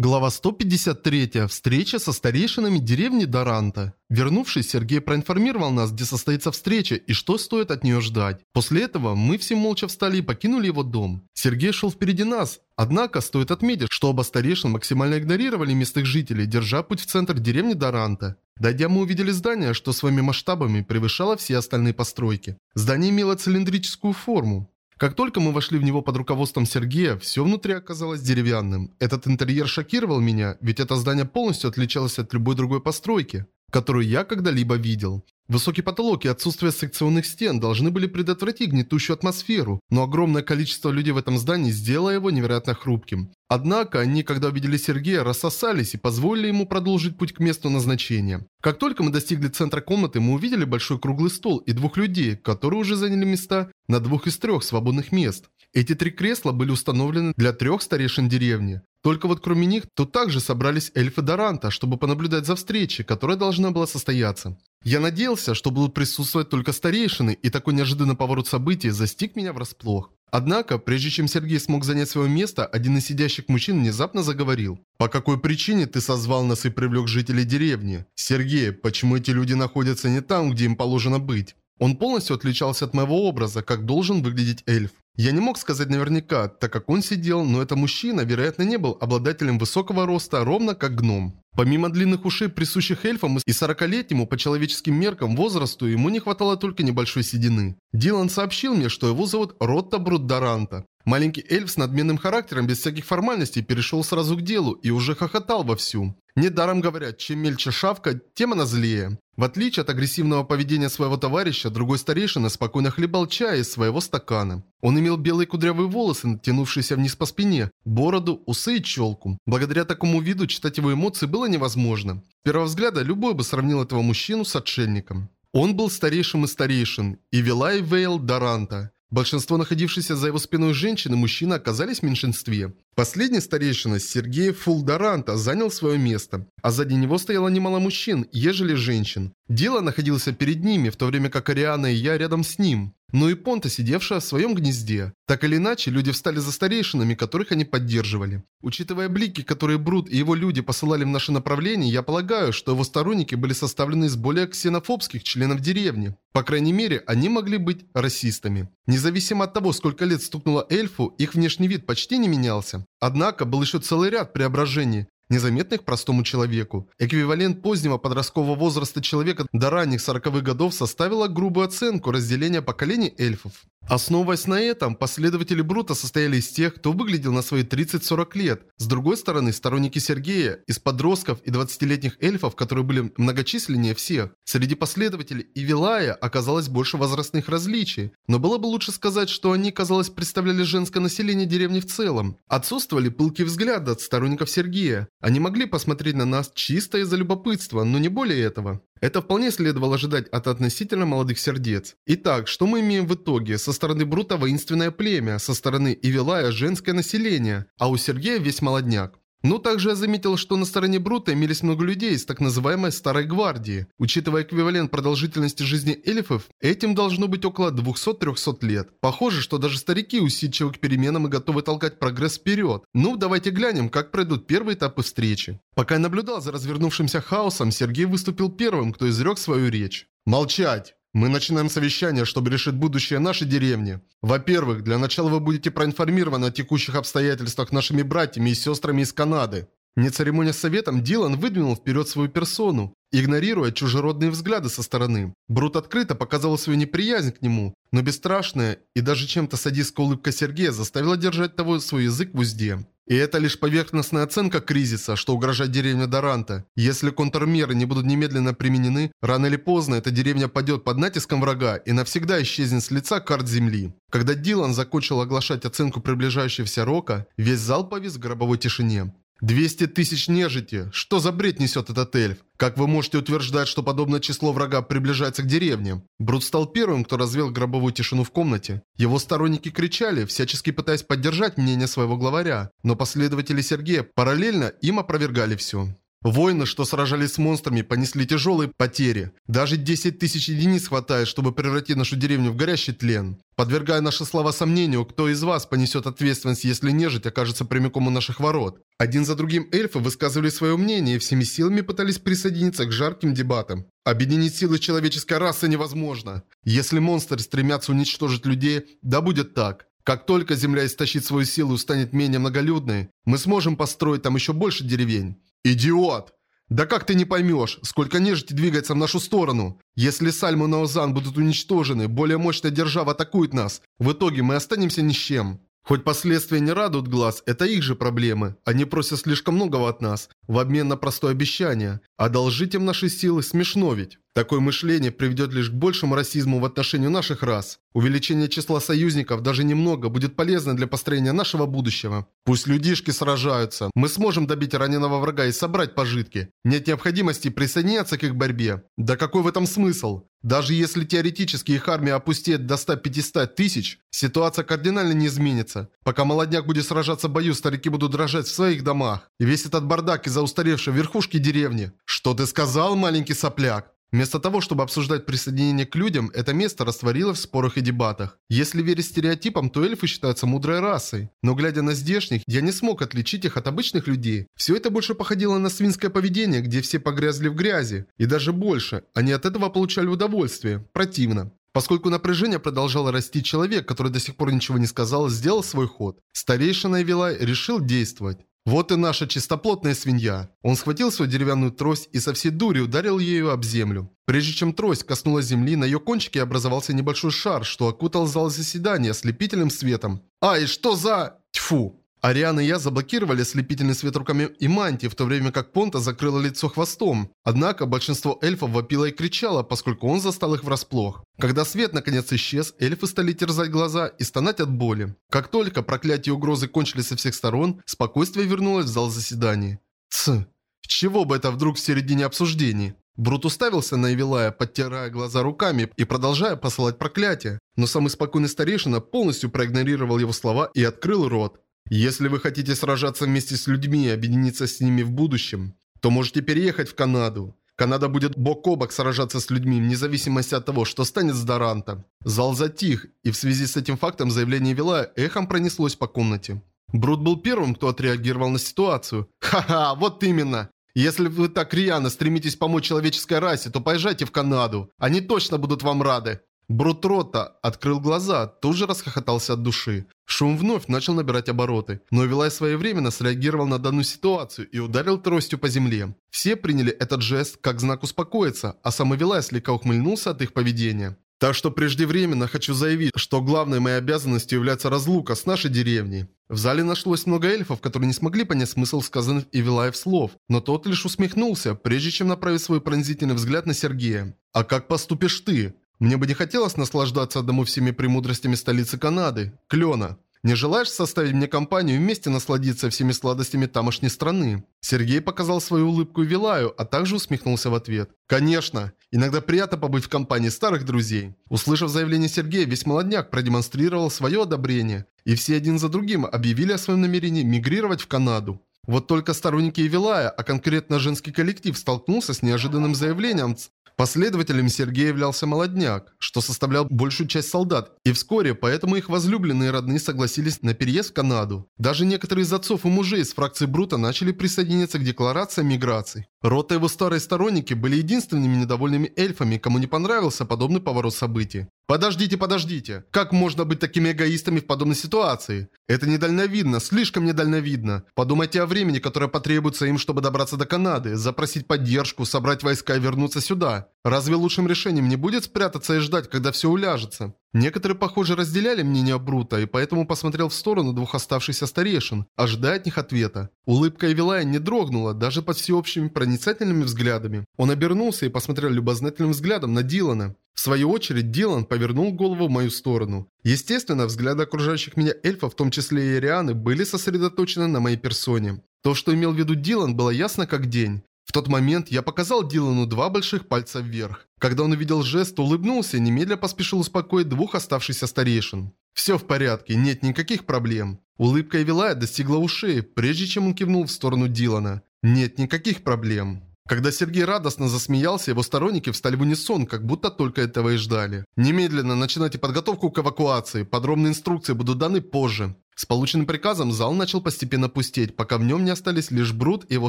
Глава 153. Встреча со старейшинами деревни Даранта. Вернувшись, Сергей проинформировал нас, где состоится встреча и что стоит от нее ждать. После этого мы все молча встали и покинули его дом. Сергей шел впереди нас, однако стоит отметить, что оба старейшин максимально игнорировали местных жителей, держа путь в центр деревни Даранта. Дойдя, мы увидели здание, что своими масштабами превышало все остальные постройки. Здание имело цилиндрическую форму. Как только мы вошли в него под руководством Сергея, все внутри оказалось деревянным. Этот интерьер шокировал меня, ведь это здание полностью отличалось от любой другой постройки, которую я когда-либо видел. Высокий потолок и отсутствие секционных стен должны были предотвратить гнетущую атмосферу, но огромное количество людей в этом здании сделало его невероятно хрупким. Однако они, когда увидели Сергея, рассосались и позволили ему продолжить путь к месту назначения. Как только мы достигли центра комнаты, мы увидели большой круглый стол и двух людей, которые уже заняли места на двух из трех свободных мест. Эти три кресла были установлены для трех старейшин деревни. Только вот кроме них, тут также собрались эльфы Доранта, чтобы понаблюдать за встречей, которая должна была состояться. Я надеялся, что будут присутствовать только старейшины, и такой неожиданный поворот событий застиг меня врасплох. Однако, прежде чем Сергей смог занять свое место, один из сидящих мужчин внезапно заговорил. «По какой причине ты созвал нас и привлек жителей деревни? Сергей, почему эти люди находятся не там, где им положено быть?» Он полностью отличался от моего образа, как должен выглядеть эльф. Я не мог сказать наверняка, так как он сидел, но этот мужчина, вероятно, не был обладателем высокого роста, ровно как гном. Помимо длинных ушей, присущих эльфам и 40-летнему по человеческим меркам возрасту, ему не хватало только небольшой седины. Дилан сообщил мне, что его зовут Ротта Бруддаранта. Маленький эльф с надменным характером без всяких формальностей перешел сразу к делу и уже хохотал вовсю. Недаром говорят, чем мельче шавка, тем она злее. В отличие от агрессивного поведения своего товарища, другой старейшина спокойно хлебал чай из своего стакана. Он имел белые кудрявые волосы, натянувшиеся вниз по спине, бороду, усы и челку. Благодаря такому виду читать его эмоции было невозможно. С первого взгляда любой бы сравнил этого мужчину с отшельником. Он был старейшим из старейшин, и Вилай Вейл Даранта. Большинство находившихся за его спиной женщин и мужчин оказались в меньшинстве. Последний старейшина Сергей Фулдаранта занял свое место, а сзади него стояло немало мужчин, ежели женщин. Дело находилось перед ними, в то время как Ариана и я рядом с ним. Но и Понта, сидевшая в своем гнезде. Так или иначе, люди встали за старейшинами, которых они поддерживали. Учитывая блики, которые Брут и его люди посылали в наше направление, я полагаю, что его сторонники были составлены из более ксенофобских членов деревни. По крайней мере, они могли быть расистами. Независимо от того, сколько лет стукнуло эльфу, их внешний вид почти не менялся. Однако был еще целый ряд преображений, незаметных простому человеку. Эквивалент позднего подросткового возраста человека до ранних 40-х годов составила грубую оценку разделения поколений эльфов. Основываясь на этом, последователи Брута состояли из тех, кто выглядел на свои 30-40 лет. С другой стороны, сторонники Сергея, из подростков и 20-летних эльфов, которые были многочисленнее всех. Среди последователей Ивилая оказалось больше возрастных различий, но было бы лучше сказать, что они, казалось, представляли женское население деревни в целом. Отсутствовали пылкие взгляды от сторонников Сергея. Они могли посмотреть на нас чисто из-за любопытства, но не более этого. Это вполне следовало ожидать от относительно молодых сердец. Итак, что мы имеем в итоге? Со стороны Брута воинственное племя, со стороны Ивилая женское население, а у Сергея весь молодняк. Но также я заметил, что на стороне Брута имелись много людей из так называемой Старой Гвардии. Учитывая эквивалент продолжительности жизни эльфов, этим должно быть около 200-300 лет. Похоже, что даже старики усидчивы к переменам и готовы толкать прогресс вперед. Ну, давайте глянем, как пройдут первые этапы встречи. Пока я наблюдал за развернувшимся хаосом, Сергей выступил первым, кто изрек свою речь. «Молчать!» Мы начинаем совещание, чтобы решить будущее нашей деревни. Во-первых, для начала вы будете проинформированы о текущих обстоятельствах нашими братьями и сестрами из Канады. Не церемония с советом, Дилан выдвинул вперед свою персону, игнорируя чужеродные взгляды со стороны. Брут открыто показывал свою неприязнь к нему, но бесстрашная и даже чем-то садистская улыбка Сергея заставила держать того свой язык в узде. И это лишь поверхностная оценка кризиса, что угрожает деревне Доранта. Если контрмеры не будут немедленно применены, рано или поздно эта деревня падет под натиском врага и навсегда исчезнет с лица карт земли. Когда Дилан закончил оглашать оценку приближающегося рока, весь зал повис в гробовой тишине. 200 тысяч нежити. Что за бред несет этот эльф? Как вы можете утверждать, что подобное число врага приближается к деревне? Брут стал первым, кто развел гробовую тишину в комнате. Его сторонники кричали, всячески пытаясь поддержать мнение своего главаря. Но последователи Сергея параллельно им опровергали все. Воины, что сражались с монстрами, понесли тяжелые потери. Даже 10 тысяч единиц хватает, чтобы превратить нашу деревню в горящий тлен. Подвергая наши слова сомнению, кто из вас понесет ответственность, если нежить окажется прямиком у наших ворот. Один за другим эльфы высказывали свое мнение и всеми силами пытались присоединиться к жарким дебатам. Объединить силы человеческой расы невозможно. Если монстры стремятся уничтожить людей, да будет так. Как только Земля истощит свою силу и станет менее многолюдной, мы сможем построить там еще больше деревень. «Идиот! Да как ты не поймешь, сколько нежити двигается в нашу сторону? Если Сальмон и Озан будут уничтожены, более мощная держава атакует нас. В итоге мы останемся ни с чем». Хоть последствия не радуют глаз, это их же проблемы. Они просят слишком многого от нас, в обмен на простое обещание. Одолжить им наши силы смешно ведь. Такое мышление приведет лишь к большему расизму в отношении наших рас. Увеличение числа союзников даже немного будет полезно для построения нашего будущего. Пусть людишки сражаются, мы сможем добить раненого врага и собрать пожитки. Нет необходимости присоединяться к их борьбе. Да какой в этом смысл? Даже если теоретически их армия опустеет до 100-500 тысяч, ситуация кардинально не изменится. Пока молодняк будет сражаться в бою, старики будут дрожать в своих домах. И весь этот бардак из-за устаревшей верхушки деревни. Что ты сказал, маленький сопляк? Вместо того, чтобы обсуждать присоединение к людям, это место растворило в спорах и дебатах. Если верить стереотипам, то эльфы считаются мудрой расой. Но глядя на здешних, я не смог отличить их от обычных людей. Все это больше походило на свинское поведение, где все погрязли в грязи. И даже больше. Они от этого получали удовольствие. Противно. Поскольку напряжение продолжало расти, человек, который до сих пор ничего не сказал, сделал свой ход. Старейшина Эвилай решил действовать. Вот и наша чистоплотная свинья. Он схватил свою деревянную трость и со всей дури ударил ею об землю. Прежде чем трость коснулась земли, на ее кончике образовался небольшой шар, что окутал зал заседания ослепительным светом. Ай, что за... Тьфу! Ариана и я заблокировали ослепительный свет руками и мантии, в то время как Понта закрыла лицо хвостом. Однако большинство эльфов вопило и кричало, поскольку он застал их врасплох. Когда свет наконец исчез, эльфы стали терзать глаза и стонать от боли. Как только проклятие и угрозы кончились со всех сторон, спокойствие вернулось в зал заседаний. Ц. Чего бы это вдруг в середине обсуждений? Брут уставился на Эвилая, подтирая глаза руками и продолжая посылать проклятия. Но самый спокойный старейшина полностью проигнорировал его слова и открыл рот. Если вы хотите сражаться вместе с людьми и объединиться с ними в будущем, то можете переехать в Канаду. Канада будет бок о бок сражаться с людьми, вне зависимости от того, что станет с Доранта. Зал затих, и в связи с этим фактом заявление Вилая эхом пронеслось по комнате. Брут был первым, кто отреагировал на ситуацию. «Ха-ха, вот именно! Если вы так рьяно стремитесь помочь человеческой расе, то поезжайте в Канаду. Они точно будут вам рады. Брут Рота открыл глаза, тут же расхохотался от души. Шум вновь начал набирать обороты, но Вилай своевременно среагировал на данную ситуацию и ударил тростью по земле. Все приняли этот жест как знак успокоиться, а сам Вилай слегка ухмыльнулся от их поведения. Так что преждевременно хочу заявить, что главной моей обязанностью является разлука с нашей деревней. В зале нашлось много эльфов, которые не смогли понять смысл сказанных Ивилаев слов, но тот лишь усмехнулся, прежде чем направить свой пронзительный взгляд на Сергея. «А как поступишь ты?» Мне бы не хотелось наслаждаться одному всеми премудростями столицы Канады, Клена. Не желаешь составить мне компанию и вместе насладиться всеми сладостями тамошней страны?» Сергей показал свою улыбку Вилаю, а также усмехнулся в ответ. «Конечно. Иногда приятно побыть в компании старых друзей». Услышав заявление Сергея, весь молодняк продемонстрировал свое одобрение, и все один за другим объявили о своем намерении мигрировать в Канаду. Вот только сторонники Вилая, а конкретно женский коллектив, столкнулся с неожиданным заявлением Последователем Сергея являлся молодняк, что составлял большую часть солдат, и вскоре поэтому их возлюбленные родные согласились на переезд в Канаду. Даже некоторые из отцов и мужей из фракции Брута начали присоединяться к декларации миграции. Рота и его старые сторонники были единственными недовольными эльфами, кому не понравился подобный поворот событий. Подождите, подождите. Как можно быть такими эгоистами в подобной ситуации? Это недальновидно, слишком недальновидно. Подумайте о времени, которое потребуется им, чтобы добраться до Канады, запросить поддержку, собрать войска и вернуться сюда. Разве лучшим решением не будет спрятаться и ждать, когда все уляжется? Некоторые, похоже, разделяли мнение Брута, и поэтому посмотрел в сторону двух оставшихся старейшин, ожидая от них ответа. Улыбка Эвилая не дрогнула, даже под всеобщими проницательными взглядами. Он обернулся и посмотрел любознательным взглядом на Дилана. В свою очередь, Дилан повернул голову в мою сторону. Естественно, взгляды окружающих меня эльфов, в том числе и Ирианы, были сосредоточены на моей персоне. То, что имел в виду Дилан, было ясно как день. В тот момент я показал Дилану два больших пальца вверх. Когда он увидел жест, улыбнулся и немедля поспешил успокоить двух оставшихся старейшин. «Все в порядке, нет никаких проблем». Улыбка Эвилая достигла ушей, прежде чем он кивнул в сторону Дилана. Нет никаких проблем. Когда Сергей радостно засмеялся, его сторонники встали в унисон, как будто только этого и ждали. Немедленно начинайте подготовку к эвакуации. Подробные инструкции будут даны позже. С полученным приказом зал начал постепенно пустеть, пока в нем не остались лишь Брут и его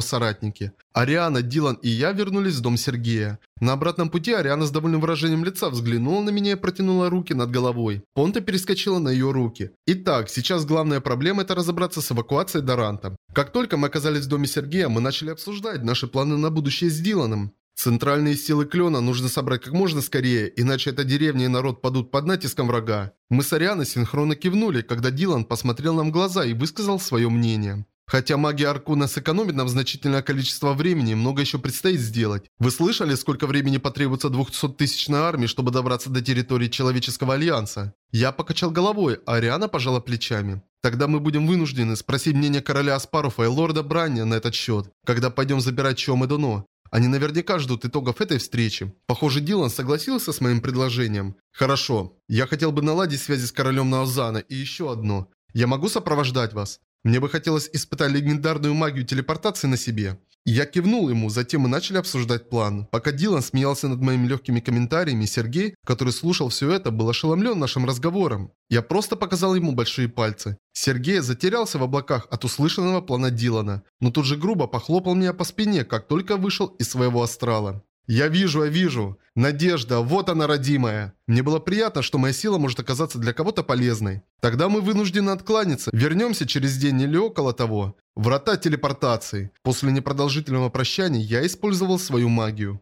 соратники. Ариана, Дилан и я вернулись в дом Сергея. На обратном пути Ариана с довольным выражением лица взглянула на меня и протянула руки над головой. Понта перескочила на ее руки. Итак, сейчас главная проблема это разобраться с эвакуацией Доранта. Как только мы оказались в доме Сергея, мы начали обсуждать наши планы на будущее с Диланом. Центральные силы Клена нужно собрать как можно скорее, иначе эта деревня и народ падут под натиском врага. Мы с Арианой синхронно кивнули, когда Дилан посмотрел нам в глаза и высказал свое мнение. Хотя магия Аркуна сэкономит нам значительное количество времени, много еще предстоит сделать. Вы слышали, сколько времени потребуется 200-тысячной армии, чтобы добраться до территории Человеческого Альянса? Я покачал головой, а Ариана пожала плечами. Тогда мы будем вынуждены спросить мнение короля Аспаруфа и лорда Бранния на этот счет, когда пойдем забирать Чом и Доно. Они наверняка ждут итогов этой встречи. Похоже, Дилан согласился с моим предложением. Хорошо. Я хотел бы наладить связи с королем Наозана и еще одно. Я могу сопровождать вас? Мне бы хотелось испытать легендарную магию телепортации на себе. Я кивнул ему, затем мы начали обсуждать план. Пока Дилан смеялся над моими легкими комментариями, Сергей, который слушал все это, был ошеломлен нашим разговором. Я просто показал ему большие пальцы. Сергей затерялся в облаках от услышанного плана Дилана, но тут же грубо похлопал меня по спине, как только вышел из своего астрала. «Я вижу, я вижу. Надежда, вот она, родимая. Мне было приятно, что моя сила может оказаться для кого-то полезной. Тогда мы вынуждены откланяться. Вернемся через день или около того. Врата телепортации. После непродолжительного прощания я использовал свою магию.